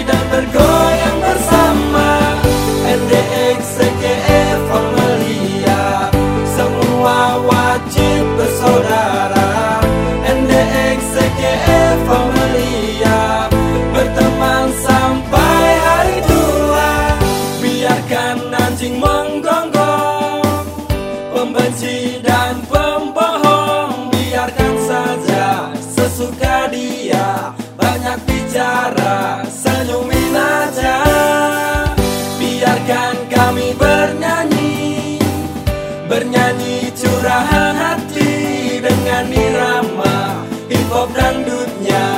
dan bergoyang bersama. NDX, E Formalia Semua wajib bersaudara. NDX, E Formalia Berteman sampai hari tua. Biarkan anjing menggonggong. Pembenci dan pembohong. Biarkan saja sesuka dia. Banyak bicara Nyanyi curahan hati dengan irama Hip hop dangdutnya.